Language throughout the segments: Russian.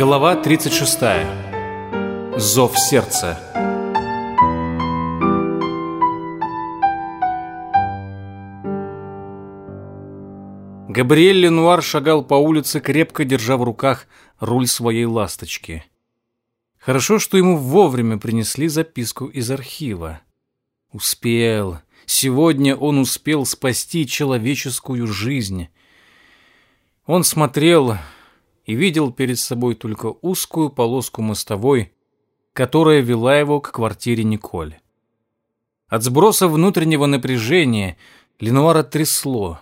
Глава 36. Зов сердца. Габриэль Ленуар шагал по улице, крепко держа в руках руль своей ласточки. Хорошо, что ему вовремя принесли записку из архива. Успел. Сегодня он успел спасти человеческую жизнь. Он смотрел и видел перед собой только узкую полоску мостовой, которая вела его к квартире Николь. От сброса внутреннего напряжения Ленуара трясло,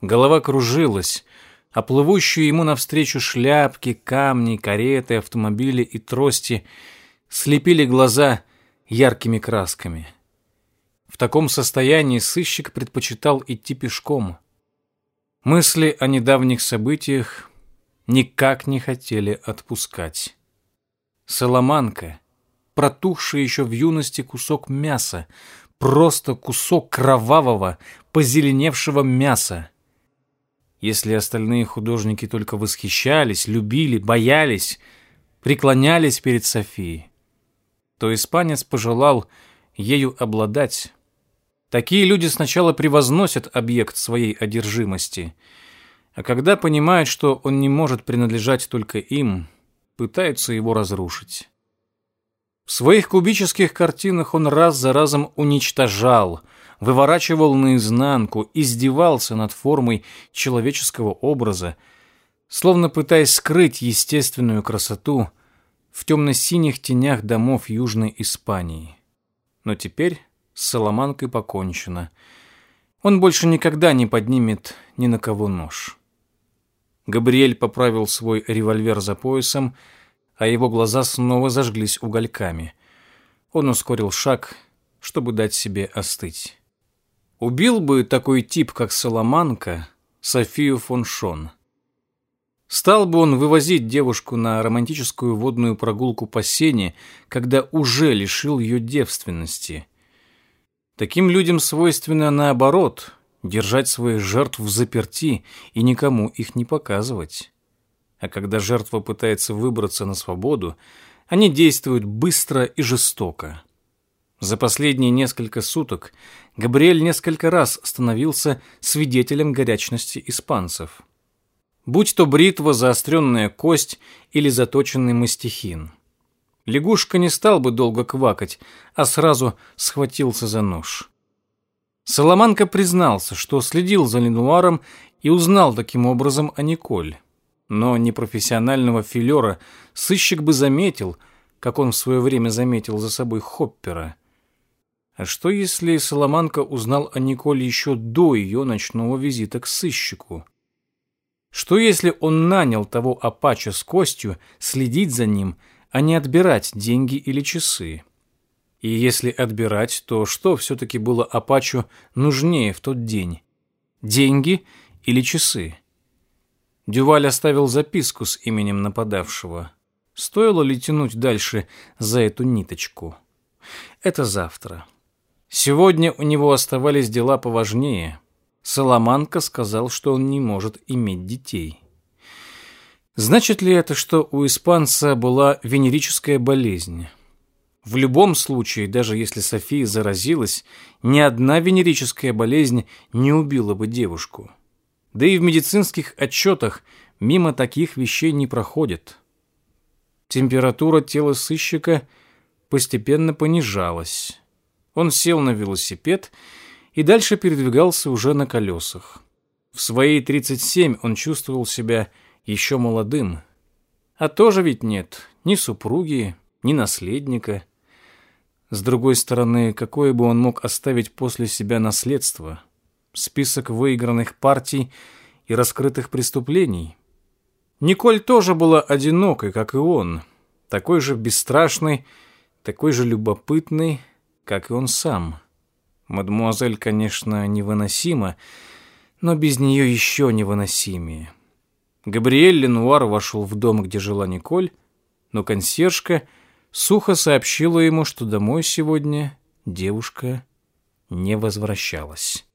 голова кружилась, а плывущие ему навстречу шляпки, камни, кареты, автомобили и трости слепили глаза яркими красками. В таком состоянии сыщик предпочитал идти пешком. Мысли о недавних событиях никак не хотели отпускать. Соломанка, протухший еще в юности кусок мяса, просто кусок кровавого, позеленевшего мяса. Если остальные художники только восхищались, любили, боялись, преклонялись перед Софией, то испанец пожелал ею обладать. Такие люди сначала превозносят объект своей одержимости — а когда понимает, что он не может принадлежать только им, пытается его разрушить. В своих кубических картинах он раз за разом уничтожал, выворачивал наизнанку, издевался над формой человеческого образа, словно пытаясь скрыть естественную красоту в темно-синих тенях домов Южной Испании. Но теперь с Соломанкой покончено. Он больше никогда не поднимет ни на кого нож. Габриэль поправил свой револьвер за поясом, а его глаза снова зажглись угольками. Он ускорил шаг, чтобы дать себе остыть. Убил бы такой тип, как Соломанка, Софию фон Шон. Стал бы он вывозить девушку на романтическую водную прогулку по сене, когда уже лишил ее девственности. Таким людям свойственно наоборот держать своих жертв в заперти и никому их не показывать. А когда жертва пытается выбраться на свободу, они действуют быстро и жестоко. За последние несколько суток Габриэль несколько раз становился свидетелем горячности испанцев. Будь то бритва, заостренная кость или заточенный мастихин. Лягушка не стал бы долго квакать, а сразу схватился за нож. Соломанко признался, что следил за Ленуаром и узнал таким образом о Николь. Но непрофессионального филера сыщик бы заметил, как он в свое время заметил за собой Хоппера. А что, если Соломанко узнал о Николе еще до ее ночного визита к сыщику? Что, если он нанял того апача с костью следить за ним, а не отбирать деньги или часы? И если отбирать, то что все-таки было Апачу нужнее в тот день? Деньги или часы? Дюваль оставил записку с именем нападавшего. Стоило ли тянуть дальше за эту ниточку? Это завтра. Сегодня у него оставались дела поважнее. Соломанка сказал, что он не может иметь детей. Значит ли это, что у испанца была венерическая болезнь? В любом случае, даже если София заразилась, ни одна венерическая болезнь не убила бы девушку. Да и в медицинских отчетах мимо таких вещей не проходит. Температура тела сыщика постепенно понижалась. Он сел на велосипед и дальше передвигался уже на колесах. В свои 37 он чувствовал себя еще молодым. А тоже ведь нет ни супруги, ни наследника – с другой стороны, какое бы он мог оставить после себя наследство? Список выигранных партий и раскрытых преступлений? Николь тоже была одинокой, как и он. Такой же бесстрашный, такой же любопытный, как и он сам. Мадмуазель, конечно, невыносима, но без нее еще невыносимее. Габриэль Ленуар вошел в дом, где жила Николь, но консьержка — Сухо сообщила ему, что домой сегодня девушка не возвращалась.